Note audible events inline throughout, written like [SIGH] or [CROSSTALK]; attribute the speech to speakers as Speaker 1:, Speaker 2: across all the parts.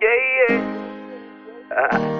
Speaker 1: Yeah, yeah. Ah.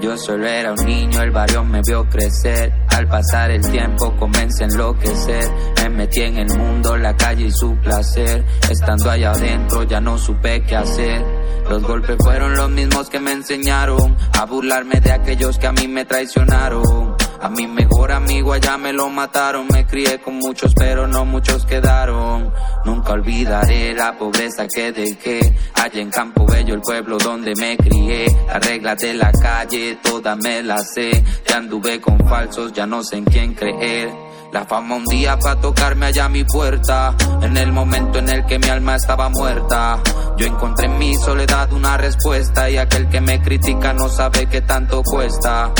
Speaker 2: Yo solo era un niño, el barrio me vio crecer. Al pasar el tiempo comencé a enloquecer. Me metí en el mundo, la calle y su placer. Estando allá adentro ya no supe qué hacer. Los golpes fueron los mismos que me enseñaron a burlarme de aquellos que a mí me traicionaron. A mi mejor amigo allá me lo mataron, me crié con muchos pero no muchos quedaron. Nunca olvidaré la pobreza que dejé, allá en Campo Bello, el pueblo donde me crié. Las reglas de la calle todas me las sé, ya anduve con falsos, ya no sé en quién creer. La fama un día pa' tocarme allá a mi puerta, en el momento en el que mi alma estaba muerta. Yo encontré en mi soledad una respuesta y aquel que me critica no sabe qué tanto cuesta.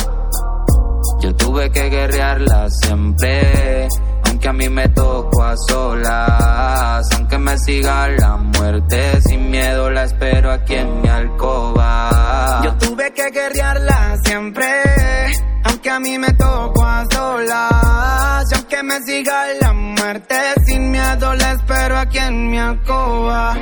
Speaker 2: Yo tuve que guerrearla siempre, aunque a mí me tocó a solas, aunque me siga la muerte, sin miedo la espero aquí en mi alcoba.
Speaker 3: Yo tuve que guerrearla siempre, aunque a mí me tocó a solas, aunque me siga la muerte, sin miedo la espero aquí en mi alcoba.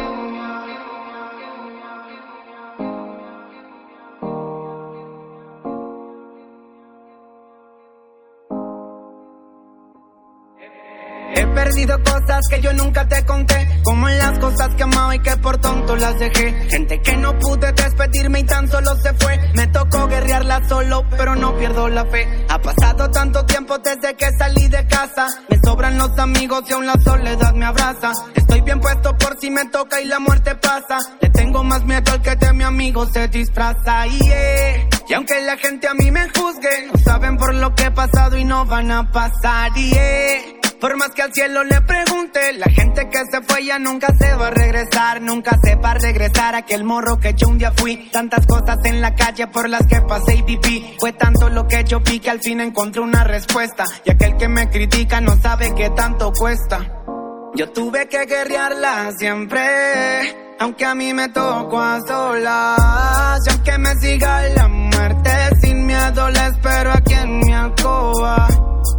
Speaker 3: He perdido cosas que yo nunca te conté, como en las cosas que amaba y que por tonto las dejé. Gente que no pude despedirme y tan solo se fue. Me tocó guerrearla solo, pero no pierdo la fe. Ha pasado tanto tiempo desde que salí de casa. Me sobran los amigos y aún la soledad me abraza. Estoy bien puesto por si me toca y la muerte pasa. Le tengo más miedo al que de mi amigo se disfraza. Yeah. Y aunque la gente a mí me juzgue, no saben por lo que he pasado y no van a pasar. Yeah. Por más que al cielo le pregunte, la gente que se fue ya nunca se va a regresar, nunca se va a regresar aquel morro que yo un día fui. Tantas cosas en la calle por las que pasé y viví. Fue tanto lo que yo vi que al fin encontré una respuesta. Y aquel que me critica no sabe qué tanto cuesta. Yo tuve que guerrearla siempre, aunque a mí me tocó a solas. Y aunque me siga la muerte, sin miedo la espero aquí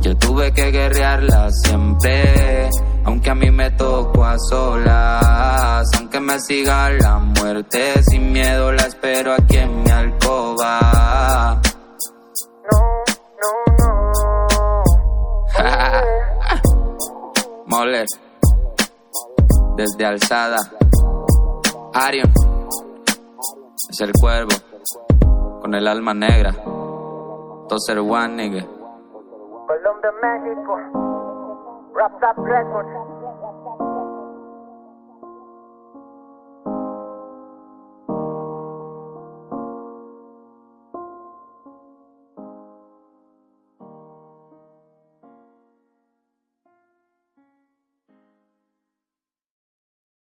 Speaker 2: Yo tuve que guerrearla siempre, aunque a mí me tocó a solas. Aunque me siga la muerte, sin miedo la espero aquí en mi alcoba. [LAUGHS] Moller, desde alzada. Arion, es el cuervo, con el alma negra. Toser One, nigga.
Speaker 1: Colombia, México. Rap Rap Records.